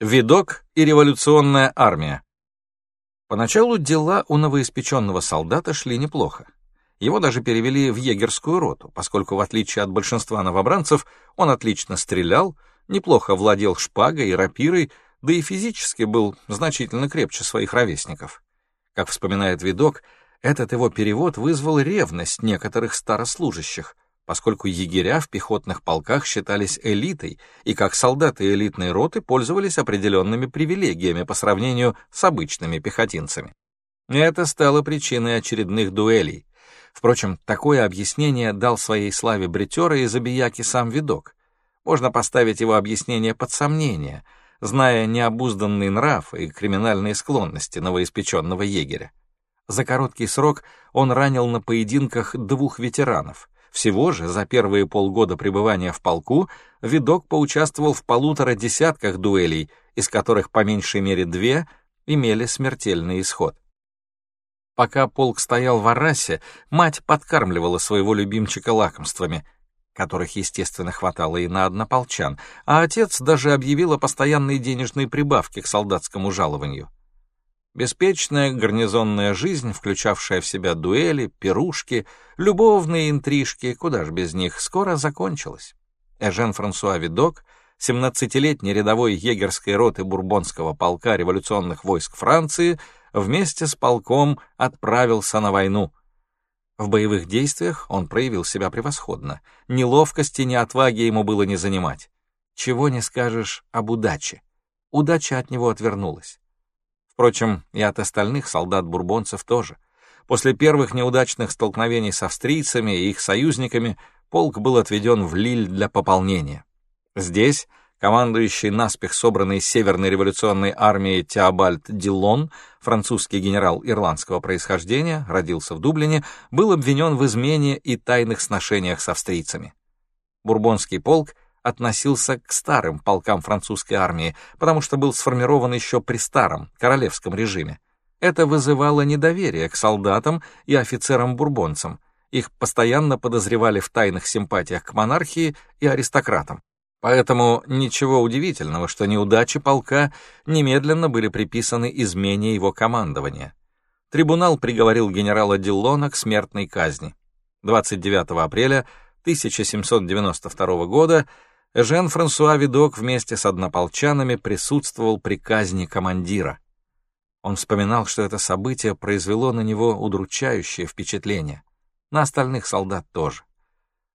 Видок и революционная армия. Поначалу дела у новоиспеченного солдата шли неплохо. Его даже перевели в егерскую роту, поскольку, в отличие от большинства новобранцев, он отлично стрелял, неплохо владел шпагой и рапирой, да и физически был значительно крепче своих ровесников. Как вспоминает Видок, этот его перевод вызвал ревность некоторых старослужащих — поскольку егеря в пехотных полках считались элитой и как солдаты элитной роты пользовались определенными привилегиями по сравнению с обычными пехотинцами. Это стало причиной очередных дуэлей. Впрочем, такое объяснение дал своей славе бритера и забияки сам видок. Можно поставить его объяснение под сомнение, зная необузданный нрав и криминальные склонности новоиспеченного егеря. За короткий срок он ранил на поединках двух ветеранов — всего же за первые полгода пребывания в полку видок поучаствовал в полутора десятках дуэлей, из которых по меньшей мере две имели смертельный исход. Пока полк стоял в Арасе, мать подкармливала своего любимчика лакомствами, которых, естественно, хватало и на однополчан, а отец даже объявил о постоянной денежной прибавке к солдатскому жалованию. Беспечная гарнизонная жизнь, включавшая в себя дуэли, пирушки, любовные интрижки, куда ж без них, скоро закончилась. Эжен Франсуа Видок, 17-летний рядовой егерской роты бурбонского полка революционных войск Франции, вместе с полком отправился на войну. В боевых действиях он проявил себя превосходно. Ни ловкости, ни отваги ему было не занимать. Чего не скажешь об удаче. Удача от него отвернулась. Впрочем, и от остальных солдат-бурбонцев тоже. После первых неудачных столкновений с австрийцами и их союзниками полк был отведен в Лиль для пополнения. Здесь командующий наспех собранной Северной революционной армией Теобальд Дилон, французский генерал ирландского происхождения, родился в Дублине, был обвинен в измене и тайных сношениях с австрийцами. Бурбонский полк относился к старым полкам французской армии, потому что был сформирован еще при старом королевском режиме. Это вызывало недоверие к солдатам и офицерам-бурбонцам. Их постоянно подозревали в тайных симпатиях к монархии и аристократам. Поэтому ничего удивительного, что неудачи полка немедленно были приписаны измене его командования. Трибунал приговорил генерала Диллона к смертной казни. 29 апреля 1792 года Жен-Франсуа Видок вместе с однополчанами присутствовал при казни командира. Он вспоминал, что это событие произвело на него удручающее впечатление. На остальных солдат тоже.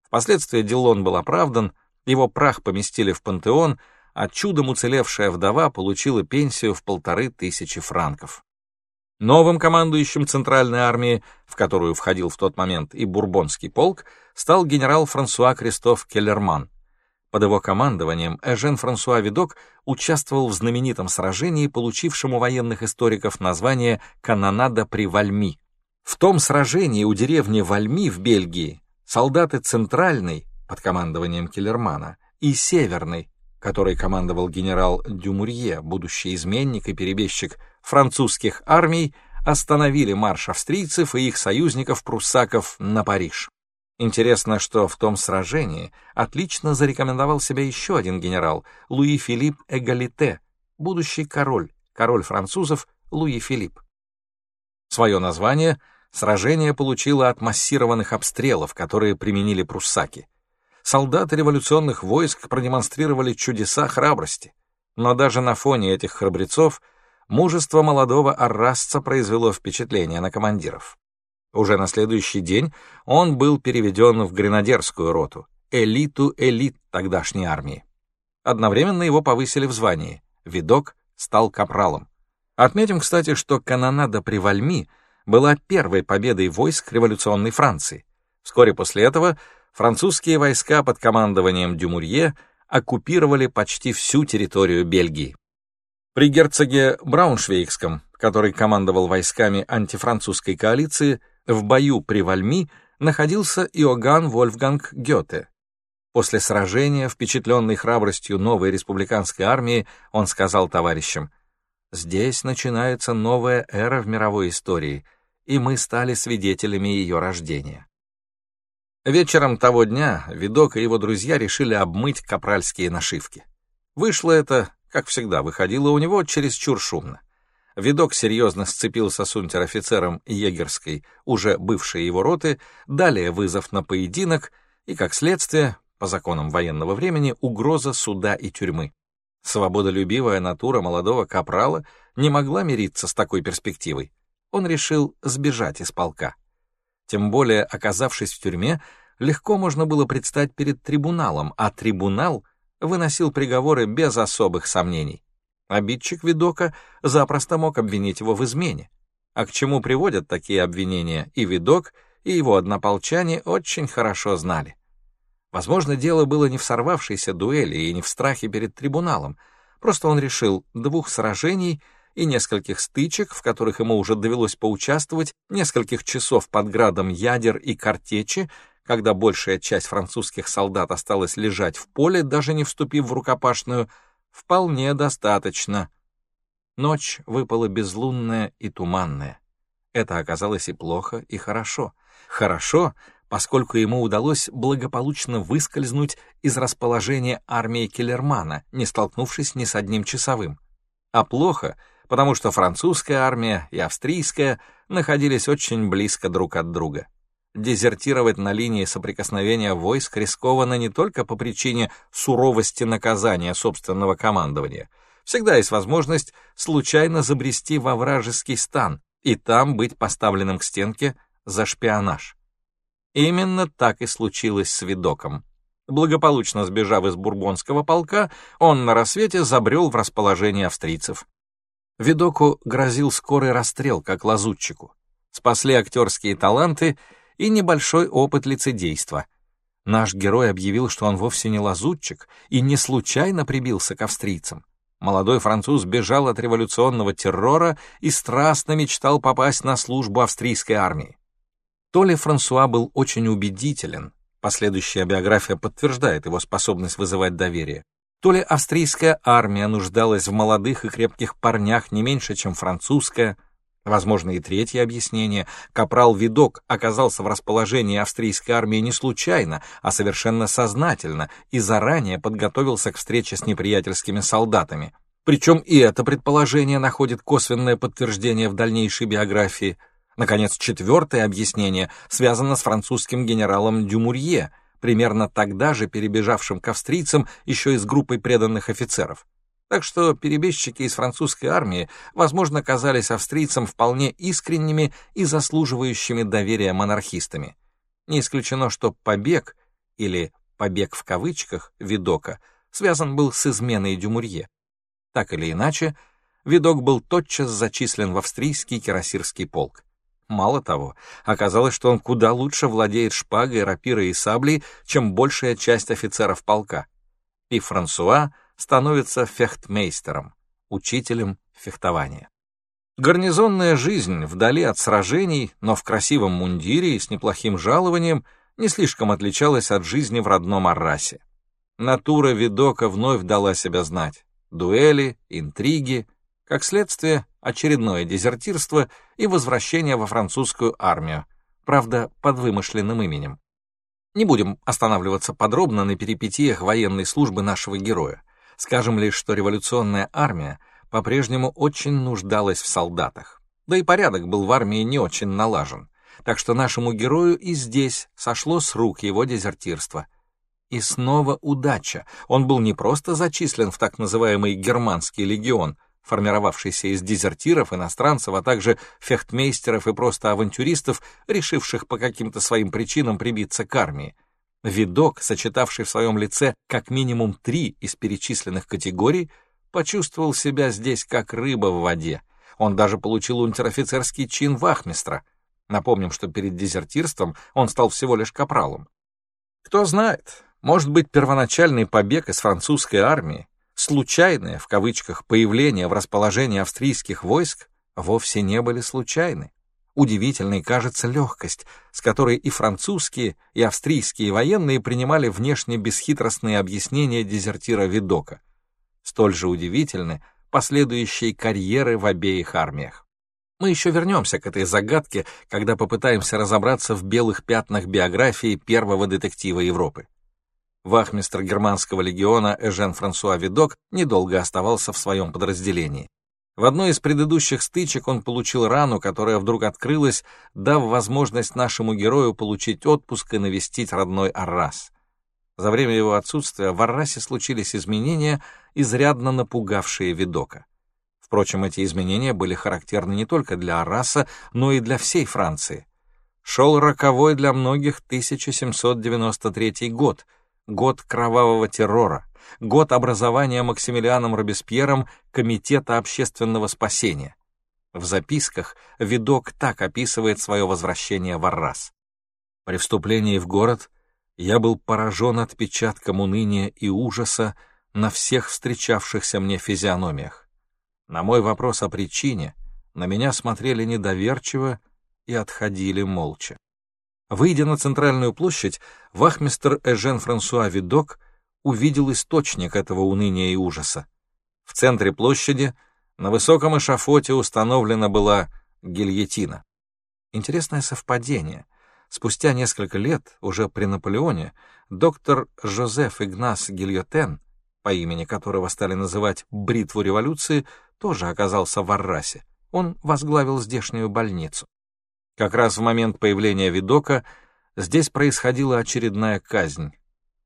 Впоследствии Дилон был оправдан, его прах поместили в пантеон, а чудом уцелевшая вдова получила пенсию в полторы тысячи франков. Новым командующим Центральной армии, в которую входил в тот момент и Бурбонский полк, стал генерал Франсуа Кристоф Келлерман — под его командованием Эжен Франсуа Видок участвовал в знаменитом сражении, получившем у военных историков название «Канонада при Вальми». В том сражении у деревни Вальми в Бельгии солдаты Центральной, под командованием Келлермана, и Северной, которой командовал генерал Дюмурье, будущий изменник и перебежчик французских армий, остановили марш австрийцев и их союзников-пруссаков на Париж. Интересно, что в том сражении отлично зарекомендовал себя еще один генерал, Луи Филипп Эгалите, будущий король, король французов Луи Филипп. Свое название сражение получило от массированных обстрелов, которые применили пруссаки. Солдаты революционных войск продемонстрировали чудеса храбрости, но даже на фоне этих храбрецов мужество молодого аррасца произвело впечатление на командиров. Уже на следующий день он был переведен в гренадерскую роту, элиту элит тогдашней армии. Одновременно его повысили в звании. Видок стал капралом. Отметим, кстати, что канонада при Вальми была первой победой войск революционной Франции. Вскоре после этого французские войска под командованием Дюмурье оккупировали почти всю территорию Бельгии. При герцоге Брауншвейгском, который командовал войсками антифранцузской коалиции, в бою при Вальми находился Иоганн Вольфганг Гёте. После сражения, впечатленный храбростью новой республиканской армии, он сказал товарищам, «Здесь начинается новая эра в мировой истории, и мы стали свидетелями ее рождения». Вечером того дня Видок и его друзья решили обмыть капральские нашивки. Вышло это, как всегда, выходило у него чересчур шумно. Видок серьезно сцепился с унтер-офицером егерской, уже бывшей его роты, далее вызов на поединок и, как следствие, по законам военного времени, угроза суда и тюрьмы. Свободолюбивая натура молодого капрала не могла мириться с такой перспективой. Он решил сбежать из полка. Тем более, оказавшись в тюрьме, легко можно было предстать перед трибуналом, а трибунал выносил приговоры без особых сомнений. Обидчик Видока запросто мог обвинить его в измене. А к чему приводят такие обвинения и Видок, и его однополчане очень хорошо знали. Возможно, дело было не в сорвавшейся дуэли и не в страхе перед трибуналом, просто он решил двух сражений и нескольких стычек, в которых ему уже довелось поучаствовать, нескольких часов под градом ядер и картечи, когда большая часть французских солдат осталась лежать в поле, даже не вступив в рукопашную, вполне достаточно. Ночь выпала безлунная и туманная. Это оказалось и плохо, и хорошо. Хорошо, поскольку ему удалось благополучно выскользнуть из расположения армии Келлермана, не столкнувшись ни с одним часовым. А плохо, потому что французская армия и австрийская находились очень близко друг от друга. Дезертировать на линии соприкосновения войск рискованно не только по причине суровости наказания собственного командования. Всегда есть возможность случайно забрести во вражеский стан и там быть поставленным к стенке за шпионаж. Именно так и случилось с Видоком. Благополучно сбежав из бурбонского полка, он на рассвете забрел в расположение австрийцев. Видоку грозил скорый расстрел, как лазутчику. Спасли актерские таланты и небольшой опыт лицедейства. Наш герой объявил, что он вовсе не лазутчик и не случайно прибился к австрийцам. Молодой француз бежал от революционного террора и страстно мечтал попасть на службу австрийской армии. То ли Франсуа был очень убедителен, последующая биография подтверждает его способность вызывать доверие, то ли австрийская армия нуждалась в молодых и крепких парнях не меньше, чем французская. Возможно, и третье объяснение. Капрал Видок оказался в расположении австрийской армии не случайно, а совершенно сознательно и заранее подготовился к встрече с неприятельскими солдатами. Причем и это предположение находит косвенное подтверждение в дальнейшей биографии – Наконец, четвертое объяснение связано с французским генералом Дюмурье, примерно тогда же перебежавшим к австрийцам еще и с группой преданных офицеров. Так что перебежчики из французской армии, возможно, казались австрийцам вполне искренними и заслуживающими доверия монархистами. Не исключено, что побег, или «побег» в кавычках, Видока, связан был с изменой Дюмурье. Так или иначе, Видок был тотчас зачислен в австрийский кирасирский полк. Мало того, оказалось, что он куда лучше владеет шпагой, рапирой и саблей, чем большая часть офицеров полка. И Франсуа становится фехтмейстером, учителем фехтования. Гарнизонная жизнь вдали от сражений, но в красивом мундире и с неплохим жалованием не слишком отличалась от жизни в родном Аррасе. Натура Видока вновь дала себя знать. Дуэли, интриги, как следствие, очередное дезертирство и возвращение во французскую армию, правда, под вымышленным именем. Не будем останавливаться подробно на перипетиях военной службы нашего героя. Скажем лишь, что революционная армия по-прежнему очень нуждалась в солдатах. Да и порядок был в армии не очень налажен. Так что нашему герою и здесь сошло с рук его дезертирство. И снова удача. Он был не просто зачислен в так называемый германский легион — формировавшийся из дезертиров, иностранцев, а также фехтмейстеров и просто авантюристов, решивших по каким-то своим причинам прибиться к армии. Видок, сочетавший в своем лице как минимум три из перечисленных категорий, почувствовал себя здесь как рыба в воде. Он даже получил унтер-офицерский чин вахмистра. Напомним, что перед дезертирством он стал всего лишь капралом. Кто знает, может быть, первоначальный побег из французской армии случайные, в кавычках, появления в расположении австрийских войск вовсе не были случайны. Удивительной кажется легкость, с которой и французские, и австрийские военные принимали внешне бесхитростные объяснения дезертира Видока. Столь же удивительны последующие карьеры в обеих армиях. Мы еще вернемся к этой загадке, когда попытаемся разобраться в белых пятнах биографии первого детектива Европы. Вахмистр германского легиона Эжен Франсуа Видок недолго оставался в своем подразделении. В одной из предыдущих стычек он получил рану, которая вдруг открылась, дав возможность нашему герою получить отпуск и навестить родной Аррас. За время его отсутствия в Аррасе случились изменения, изрядно напугавшие Видока. Впрочем, эти изменения были характерны не только для Арраса, но и для всей Франции. Шел роковой для многих 1793 год, год кровавого террора, год образования Максимилианом Робеспьером Комитета общественного спасения. В записках видок так описывает свое возвращение в Аррас. При вступлении в город я был поражен отпечатком уныния и ужаса на всех встречавшихся мне физиономиях. На мой вопрос о причине на меня смотрели недоверчиво и отходили молча. Выйдя на центральную площадь, вахмистр Эжен Франсуа Видок увидел источник этого уныния и ужаса. В центре площади на высоком эшафоте установлена была гильотина. Интересное совпадение. Спустя несколько лет, уже при Наполеоне, доктор Жозеф Игнас Гильотен, по имени которого стали называть «бритву революции», тоже оказался в Аррасе. Он возглавил здешнюю больницу. Как раз в момент появления видока здесь происходила очередная казнь.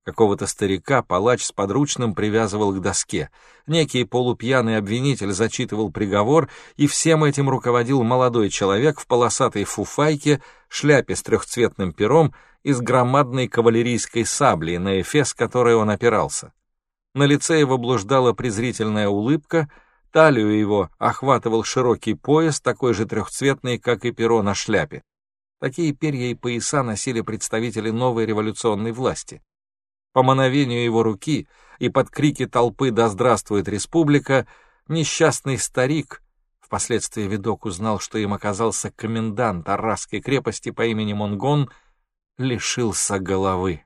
Какого-то старика палач с подручным привязывал к доске. Некий полупьяный обвинитель зачитывал приговор, и всем этим руководил молодой человек в полосатой фуфайке, шляпе с трехцветным пером и с громадной кавалерийской саблей, на эфес которой он опирался. На лице его блуждала презрительная улыбка, талию его охватывал широкий пояс, такой же трехцветный, как и перо на шляпе. Такие перья и пояса носили представители новой революционной власти. По мановению его руки и под крики толпы «Да здравствует республика!» несчастный старик, впоследствии видок узнал, что им оказался комендант Аррасской крепости по имени Монгон, лишился головы.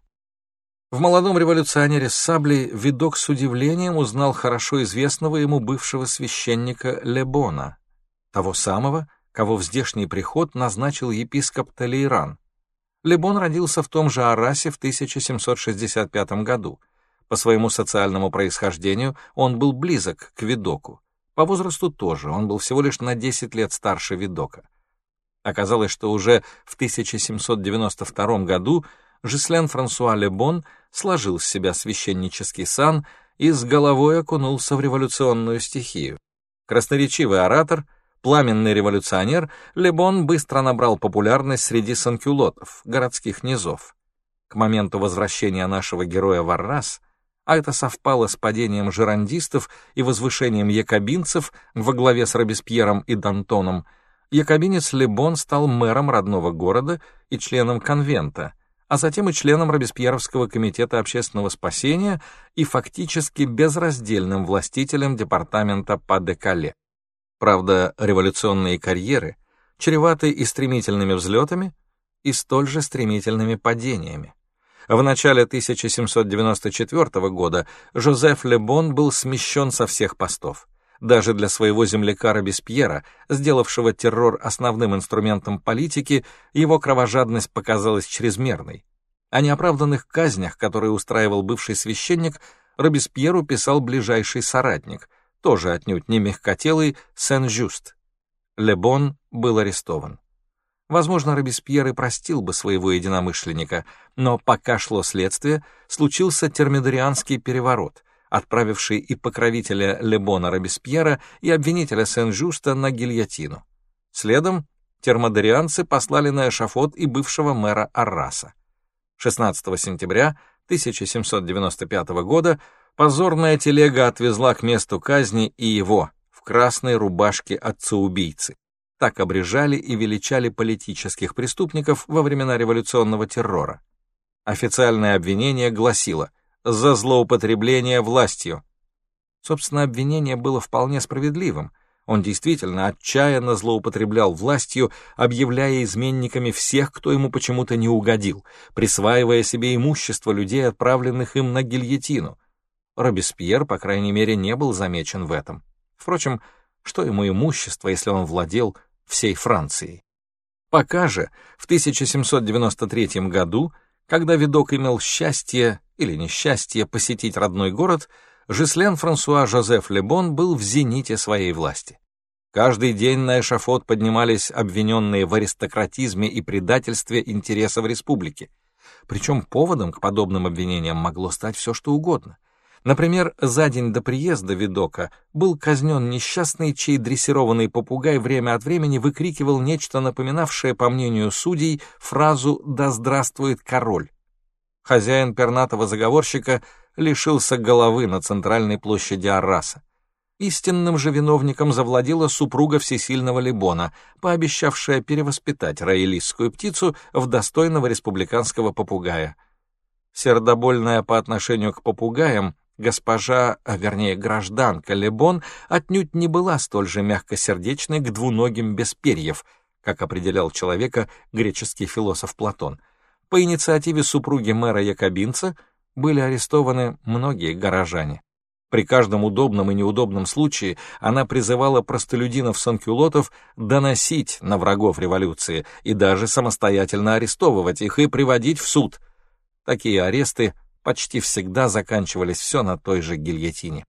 В молодом революционере с саблей видок с удивлением узнал хорошо известного ему бывшего священника Лебона, того самого, кого в здешний приход назначил епископ Талейран. Лебон родился в том же Арасе в 1765 году. По своему социальному происхождению он был близок к Видоку. По возрасту тоже, он был всего лишь на 10 лет старше Видока. Оказалось, что уже в 1792 году Жислен Франсуа Лебон сложил с себя священнический сан и с головой окунулся в революционную стихию. Красноречивый оратор — Пламенный революционер, Лебон быстро набрал популярность среди санкюлотов, городских низов. К моменту возвращения нашего героя в Аррас, а это совпало с падением жерандистов и возвышением якобинцев во главе с Робеспьером и Д'Антоном, якобинец Лебон стал мэром родного города и членом конвента, а затем и членом Робеспьеровского комитета общественного спасения и фактически безраздельным властителем департамента Па-де-Кале. Правда, революционные карьеры чреваты и стремительными взлетами, и столь же стремительными падениями. В начале 1794 года Жозеф Лебон был смещен со всех постов. Даже для своего земляка Робеспьера, сделавшего террор основным инструментом политики, его кровожадность показалась чрезмерной. О неоправданных казнях, которые устраивал бывший священник, Робеспьеру писал ближайший соратник — тоже отнюдь не мягкотелый Сен-Жюст. Лебон был арестован. Возможно, Робеспьер и простил бы своего единомышленника, но пока шло следствие, случился термидорианский переворот, отправивший и покровителя Лебона Робеспьера, и обвинителя Сен-Жюста на гильотину. Следом термодорианцы послали на эшафот и бывшего мэра Арраса. 16 сентября 1795 года Позорная телега отвезла к месту казни и его, в красной рубашке отца-убийцы. Так обрежали и величали политических преступников во времена революционного террора. Официальное обвинение гласило «за злоупотребление властью». Собственно, обвинение было вполне справедливым. Он действительно отчаянно злоупотреблял властью, объявляя изменниками всех, кто ему почему-то не угодил, присваивая себе имущество людей, отправленных им на гильотину — Робеспьер, по крайней мере, не был замечен в этом. Впрочем, что ему имущество, если он владел всей Францией? Пока же, в 1793 году, Когда видок имел счастье или несчастье посетить родной город, Жислен Франсуа Жозеф Лебон был в зените своей власти. Каждый день на эшафот поднимались обвиненные в аристократизме и предательстве интересов республики. Причем поводом к подобным обвинениям могло стать все, что угодно — Например, за день до приезда Видока был казнен несчастный, чей дрессированный попугай время от времени выкрикивал нечто напоминавшее, по мнению судей, фразу «Да здравствует король!». Хозяин пернатого заговорщика лишился головы на центральной площади Арраса. Истинным же виновником завладела супруга всесильного Либона, пообещавшая перевоспитать раэлистскую птицу в достойного республиканского попугая. Сердобольная по отношению к попугаям, Госпожа, а вернее гражданка Лебон, отнюдь не была столь же мягкосердечной к двуногим без перьев, как определял человека греческий философ Платон. По инициативе супруги мэра Якобинца были арестованы многие горожане. При каждом удобном и неудобном случае она призывала простолюдинов-санкюлотов доносить на врагов революции и даже самостоятельно арестовывать их и приводить в суд. Такие аресты почти всегда заканчивались все на той же гильотине.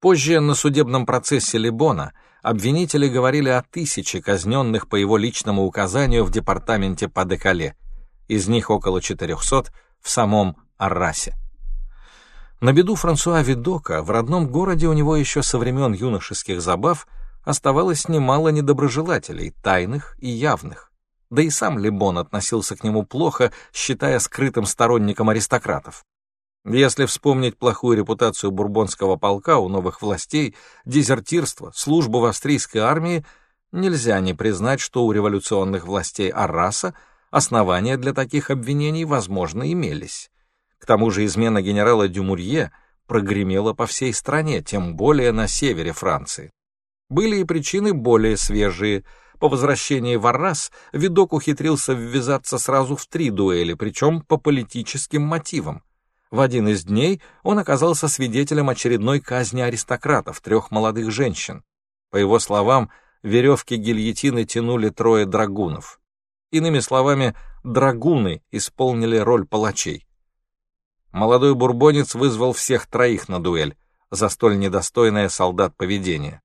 Позже на судебном процессе Лебона обвинители говорили о тысяче казненных по его личному указанию в департаменте Падекале, из них около 400 в самом Аррасе. На беду Франсуа Видока в родном городе у него еще со времен юношеских забав оставалось немало недоброжелателей, тайных и явных. Да и сам Лебон относился к нему плохо, считая скрытым сторонником аристократов. Если вспомнить плохую репутацию бурбонского полка у новых властей, дезертирство, службу в австрийской армии, нельзя не признать, что у революционных властей Арраса основания для таких обвинений, возможно, имелись. К тому же измена генерала Дюмурье прогремела по всей стране, тем более на севере Франции. Были и причины более свежие. По возвращении в Аррас Видок ухитрился ввязаться сразу в три дуэли, причем по политическим мотивам. В один из дней он оказался свидетелем очередной казни аристократов, трех молодых женщин. По его словам, веревки гильотины тянули трое драгунов. Иными словами, драгуны исполнили роль палачей. Молодой бурбонец вызвал всех троих на дуэль за столь недостойное солдат поведение.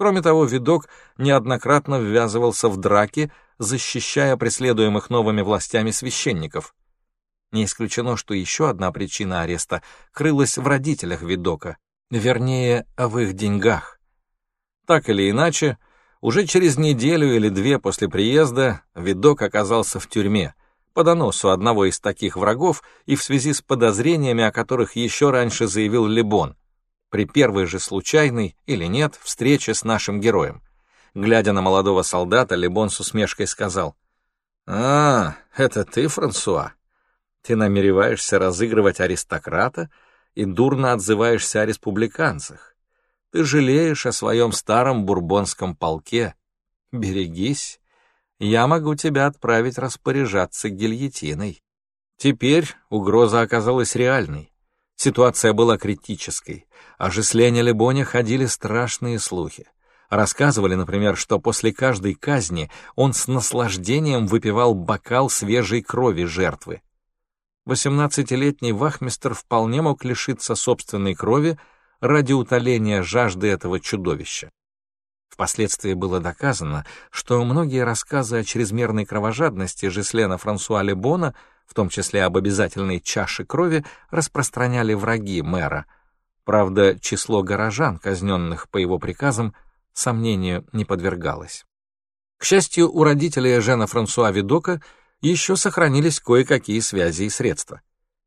Кроме того, видок неоднократно ввязывался в драки, защищая преследуемых новыми властями священников. Не исключено, что еще одна причина ареста крылась в родителях Видока, вернее, в их деньгах. Так или иначе, уже через неделю или две после приезда Видок оказался в тюрьме, по доносу одного из таких врагов и в связи с подозрениями, о которых еще раньше заявил Лебон, при первой же случайной или нет встрече с нашим героем. Глядя на молодого солдата, Лебон с усмешкой сказал, «А, это ты, Франсуа?» Ты намереваешься разыгрывать аристократа и дурно отзываешься о республиканцах. Ты жалеешь о своем старом бурбонском полке. Берегись, я могу тебя отправить распоряжаться гильотиной. Теперь угроза оказалась реальной. Ситуация была критической. О Жеслене Лебоне ходили страшные слухи. Рассказывали, например, что после каждой казни он с наслаждением выпивал бокал свежей крови жертвы. Восемнадцатилетний вахмистр вполне мог лишиться собственной крови ради утоления жажды этого чудовища. Впоследствии было доказано, что многие рассказы о чрезмерной кровожадности Жислена Франсуа Лебона, в том числе об обязательной чаше крови, распространяли враги мэра. Правда, число горожан, казненных по его приказам, сомнению не подвергалось. К счастью, у родителей Жена Франсуа Видока еще сохранились кое-какие связи и средства.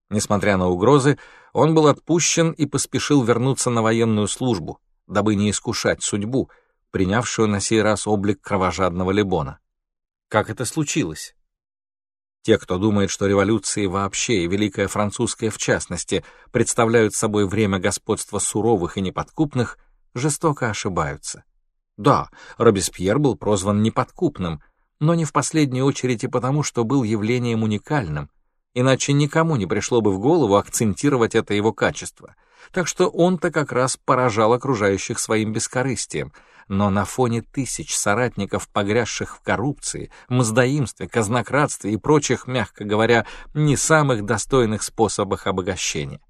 Несмотря на угрозы, он был отпущен и поспешил вернуться на военную службу, дабы не искушать судьбу, принявшую на сей раз облик кровожадного Лебона. Как это случилось? Те, кто думает, что революции вообще и Великая Французская в частности представляют собой время господства суровых и неподкупных, жестоко ошибаются. Да, Робеспьер был прозван неподкупным — но не в последнюю очередь и потому, что был явлением уникальным, иначе никому не пришло бы в голову акцентировать это его качество. Так что он-то как раз поражал окружающих своим бескорыстием, Но на фоне тысяч соратников, погрязших в коррупции, мздоимстве, казнократстве и прочих, мягко говоря, не самых достойных способах обогащения.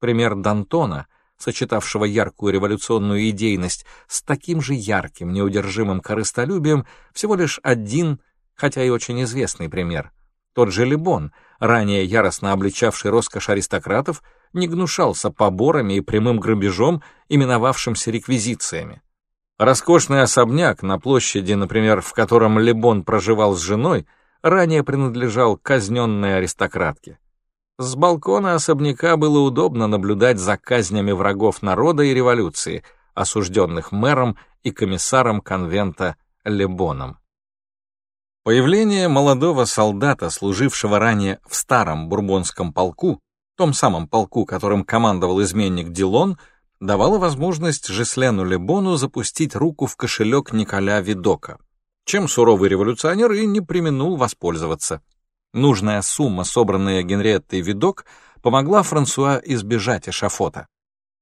Пример Д'Антона, сочетавшего яркую революционную идейность с таким же ярким, неудержимым корыстолюбием, всего лишь один, хотя и очень известный пример. Тот же Лебон, ранее яростно обличавший роскошь аристократов, не гнушался поборами и прямым грабежом, именовавшимся реквизициями. Роскошный особняк на площади, например, в котором Лебон проживал с женой, ранее принадлежал казненной аристократке. С балкона особняка было удобно наблюдать за казнями врагов народа и революции, осужденных мэром и комиссаром конвента Лебоном. Появление молодого солдата, служившего ранее в старом бурбонском полку, том самом полку, которым командовал изменник Дилон, давало возможность Жеслену Лебону запустить руку в кошелек Николя Видока, чем суровый революционер и не применул воспользоваться. Нужная сумма, собранная Генриеттой Видок, помогла Франсуа избежать эшафота.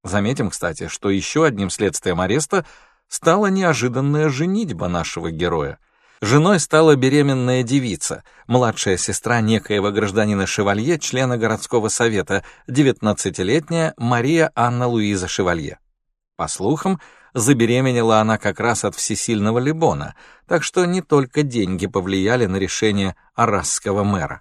Заметим, кстати, что еще одним следствием ареста стала неожиданная женитьба нашего героя — Женой стала беременная девица, младшая сестра некоего гражданина Шевалье, члена городского совета, 19-летняя Мария Анна Луиза Шевалье. По слухам, забеременела она как раз от всесильного Либона, так что не только деньги повлияли на решение арасского мэра.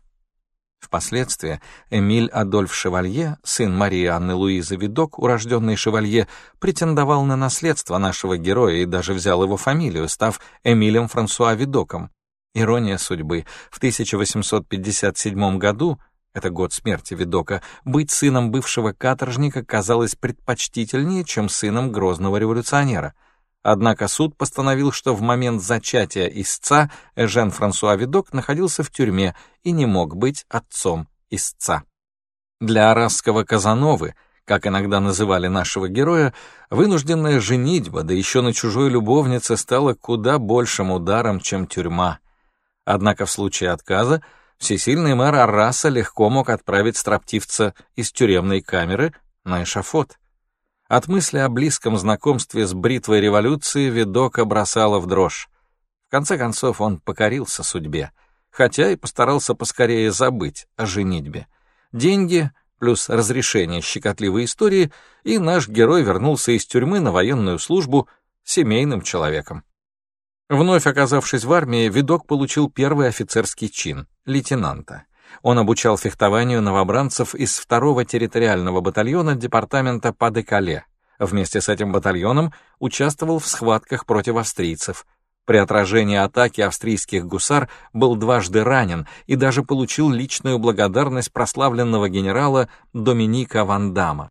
Впоследствии Эмиль Адольф Шевалье, сын Марии Анны Луизы Видок, урожденный Шевалье, претендовал на наследство нашего героя и даже взял его фамилию, став Эмилем Франсуа Видоком. Ирония судьбы. В 1857 году, это год смерти Видока, быть сыном бывшего каторжника казалось предпочтительнее, чем сыном грозного революционера — Однако суд постановил, что в момент зачатия истца Эжен Франсуа Видок находился в тюрьме и не мог быть отцом истца. Для арасского Казановы, как иногда называли нашего героя, вынужденная женитьба, да еще на чужой любовнице, стала куда большим ударом, чем тюрьма. Однако в случае отказа всесильный мэр Араса легко мог отправить строптивца из тюремной камеры на эшафот. От мысли о близком знакомстве с бритвой революции Видока бросала в дрожь. В конце концов он покорился судьбе, хотя и постарался поскорее забыть о женитьбе. Деньги плюс разрешение щекотливой истории, и наш герой вернулся из тюрьмы на военную службу семейным человеком. Вновь оказавшись в армии, Видок получил первый офицерский чин — лейтенанта. Он обучал фехтованию новобранцев из второго территориального батальона департамента Падекале. Вместе с этим батальоном участвовал в схватках против австрийцев. При отражении атаки австрийских гусар был дважды ранен и даже получил личную благодарность прославленного генерала Доминика Вандама.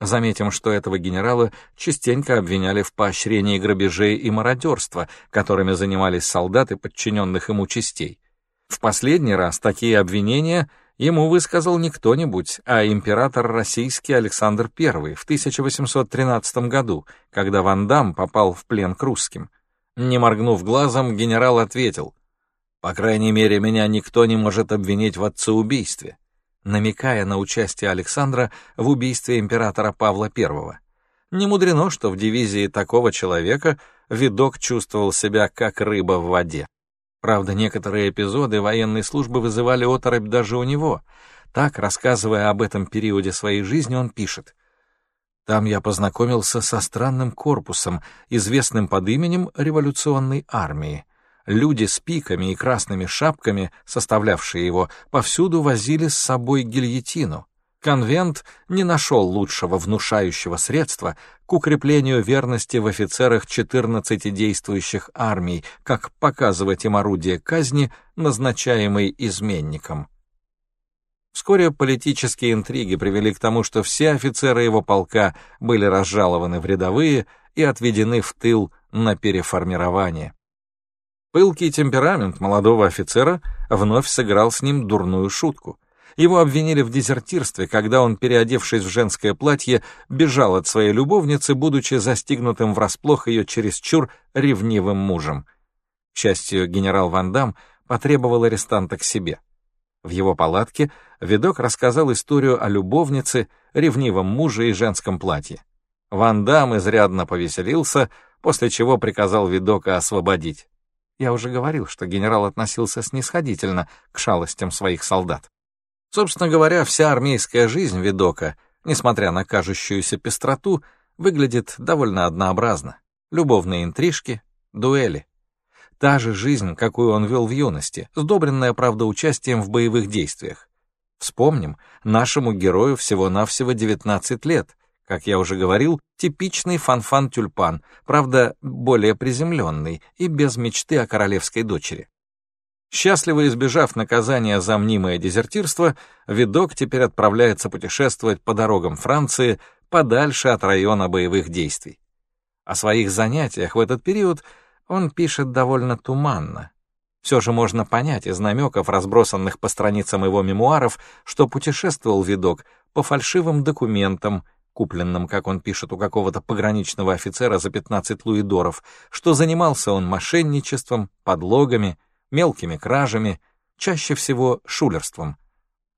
Заметим, что этого генерала частенько обвиняли в поощрении грабежей и мародерства, которыми занимались солдаты подчиненных ему частей. В последний раз такие обвинения ему высказал не кто-нибудь, а император российский Александр I в 1813 году, когда Ван Дам попал в плен к русским. Не моргнув глазом, генерал ответил, «По крайней мере, меня никто не может обвинить в отцеубийстве», намекая на участие Александра в убийстве императора Павла I. Не мудрено, что в дивизии такого человека видок чувствовал себя как рыба в воде. Правда, некоторые эпизоды военной службы вызывали оторопь даже у него. Так, рассказывая об этом периоде своей жизни, он пишет. «Там я познакомился со странным корпусом, известным под именем революционной армии. Люди с пиками и красными шапками, составлявшие его, повсюду возили с собой гильотину. Конвент не нашел лучшего внушающего средства к укреплению верности в офицерах 14 действующих армий, как показывать им орудие казни, назначаемой изменником. Вскоре политические интриги привели к тому, что все офицеры его полка были разжалованы в рядовые и отведены в тыл на переформирование. Пылкий темперамент молодого офицера вновь сыграл с ним дурную шутку — его обвинили в дезертирстве, когда он, переодевшись в женское платье, бежал от своей любовницы, будучи застигнутым врасплох ее чересчур ревнивым мужем. К счастью, генерал Ван Дам потребовал арестанта к себе. В его палатке видок рассказал историю о любовнице, ревнивом муже и женском платье. Ван Дам изрядно повеселился, после чего приказал Видока освободить. Я уже говорил, что генерал относился снисходительно к шалостям своих солдат. Собственно говоря, вся армейская жизнь Видока, несмотря на кажущуюся пестроту, выглядит довольно однообразно. Любовные интрижки, дуэли. Та же жизнь, какую он вел в юности, сдобренная, правда, участием в боевых действиях. Вспомним, нашему герою всего-навсего 19 лет, как я уже говорил, типичный фанфан-тюльпан, правда, более приземленный и без мечты о королевской дочери. Счастливо избежав наказания за мнимое дезертирство, видок теперь отправляется путешествовать по дорогам Франции подальше от района боевых действий. О своих занятиях в этот период он пишет довольно туманно. Все же можно понять из намеков, разбросанных по страницам его мемуаров, что путешествовал видок по фальшивым документам, купленным, как он пишет, у какого-то пограничного офицера за 15 луидоров, что занимался он мошенничеством, подлогами, мелкими кражами, чаще всего шулерством.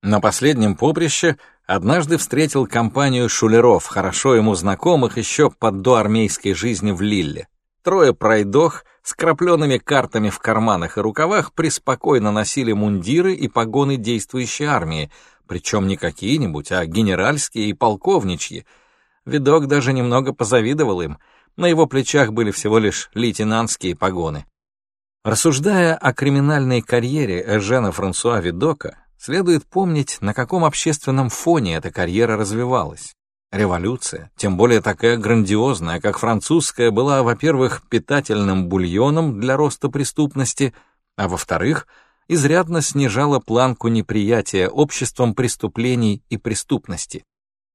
На последнем поприще однажды встретил компанию шулеров, хорошо ему знакомых еще под доармейской жизни в Лилле. Трое пройдох с крапленными картами в карманах и рукавах преспокойно носили мундиры и погоны действующей армии, причем не какие-нибудь, а генеральские и полковничьи. Видок даже немного позавидовал им, на его плечах были всего лишь лейтенантские погоны. Рассуждая о криминальной карьере Эжена Франсуа Видока, следует помнить, на каком общественном фоне эта карьера развивалась. Революция, тем более такая грандиозная, как французская, была, во-первых, питательным бульоном для роста преступности, а во-вторых, изрядно снижала планку неприятия обществом преступлений и преступности.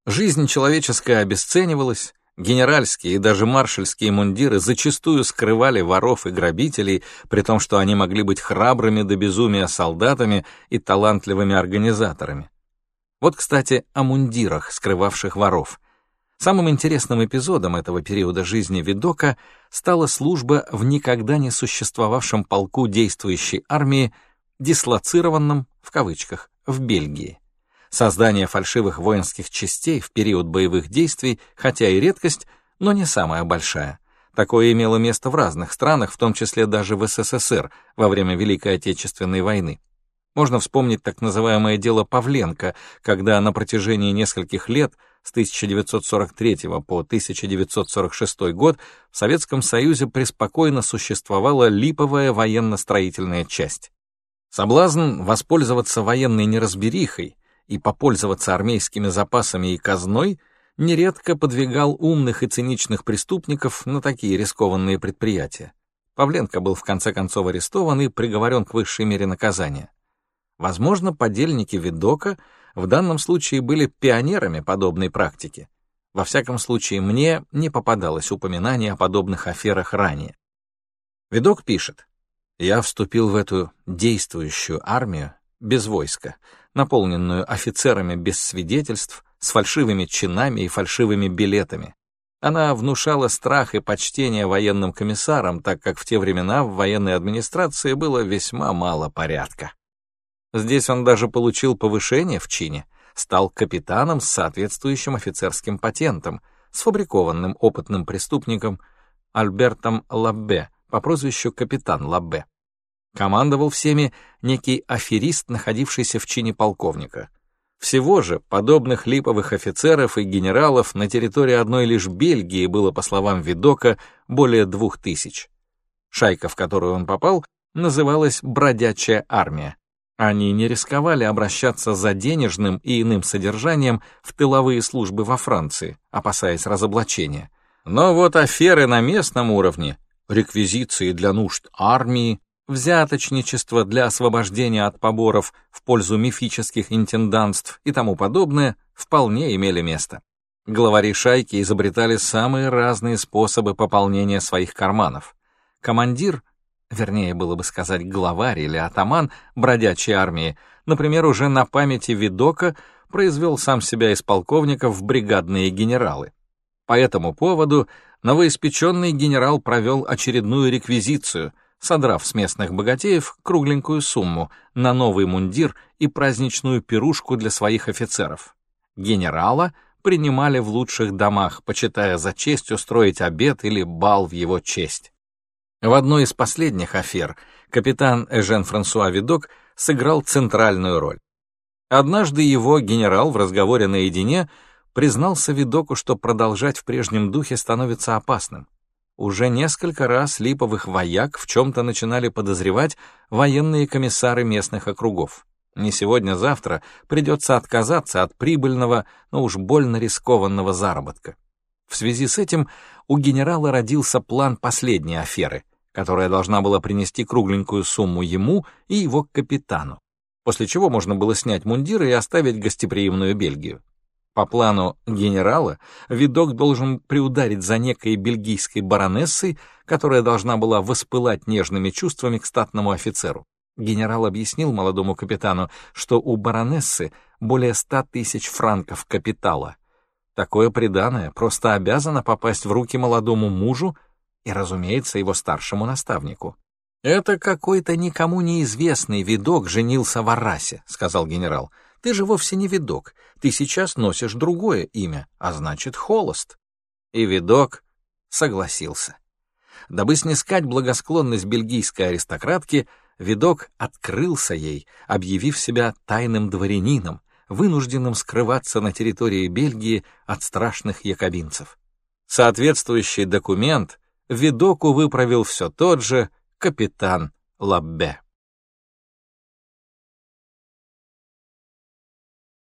Жизнь человеческая обесценивалась, генеральские и даже маршальские мундиры зачастую скрывали воров и грабителей, при том, что они могли быть храбрыми до безумия солдатами и талантливыми организаторами. Вот, кстати, о мундирах, скрывавших воров. Самым интересным эпизодом этого периода жизни Видока стала служба в никогда не существовавшем полку действующей армии дислоцированном, в кавычках, в Бельгии. Создание фальшивых воинских частей в период боевых действий, хотя и редкость, но не самая большая. Такое имело место в разных странах, в том числе даже в СССР во время Великой Отечественной войны. Можно вспомнить так называемое дело Павленко, когда на протяжении нескольких лет с 1943 по 1946 год в Советском Союзе преспокойно существовала липовая военно-строительная часть. Соблазн воспользоваться военной неразберихой и попользоваться армейскими запасами и казной нередко подвигал умных и циничных преступников на такие рискованные предприятия. Павленко был в конце концов арестован и приговорен к высшей мере наказания. Возможно, подельники Видока в данном случае были пионерами подобной практики. Во всяком случае, мне не попадалось упоминание о подобных аферах ранее. Видок пишет, я вступил в эту действующую армию без войска, наполненную офицерами без свидетельств, с фальшивыми чинами и фальшивыми билетами. Она внушала страх и почтение военным комиссарам, так как в те времена в военной администрации было весьма мало порядка. Здесь он даже получил повышение в чине, стал капитаном с соответствующим офицерским патентом, сфабрикованным опытным преступником Альбертом Лаббе, по прозвищу капитан Лаббе. Командовал всеми некий аферист, находившийся в чине полковника. Всего же подобных липовых офицеров и генералов на территории одной лишь Бельгии было, по словам Видока, более двух тысяч. Шайка, в которую он попал, называлась «Бродячая армия». Они не рисковали обращаться за денежным и иным содержанием в тыловые службы во Франции, опасаясь разоблачения. Но вот аферы на местном уровне реквизиции для нужд армии, взяточничество для освобождения от поборов в пользу мифических интендантств и тому подобное вполне имели место. Главари шайки изобретали самые разные способы пополнения своих карманов. Командир, вернее было бы сказать главарь или атаман бродячей армии, например, уже на памяти Видока произвел сам себя из полковников в бригадные генералы. По этому поводу новоиспеченный генерал провел очередную реквизицию, содрав с местных богатеев кругленькую сумму на новый мундир и праздничную пирушку для своих офицеров. Генерала принимали в лучших домах, почитая за честь устроить обед или бал в его честь. В одной из последних афер капитан Эжен Франсуа Видок сыграл центральную роль. Однажды его генерал в разговоре наедине признался Видоку, что продолжать в прежнем духе становится опасным. Уже несколько раз липовых вояк в чем-то начинали подозревать военные комиссары местных округов. Не сегодня-завтра придется отказаться от прибыльного, но уж больно рискованного заработка. В связи с этим у генерала родился план последней аферы, которая должна была принести кругленькую сумму ему и его капитану, после чего можно было снять мундиры и оставить гостеприимную Бельгию. По плану генерала, видок должен приударить за некой бельгийской баронессой, которая должна была воспылать нежными чувствами к статному офицеру. Генерал объяснил молодому капитану, что у баронессы более ста тысяч франков капитала. Такое преданное просто обязано попасть в руки молодому мужу и, разумеется, его старшему наставнику. «Это какой-то никому неизвестный видок женился в Арасе», — сказал генерал. «Ты же вовсе не видок. Ты сейчас носишь другое имя, а значит, холост». И видок согласился. Дабы снискать благосклонность бельгийской аристократки, видок открылся ей, объявив себя тайным дворянином, вынужденным скрываться на территории Бельгии от страшных якобинцев. Соответствующий документ Видоку выправил все тот же капитан Лаббе.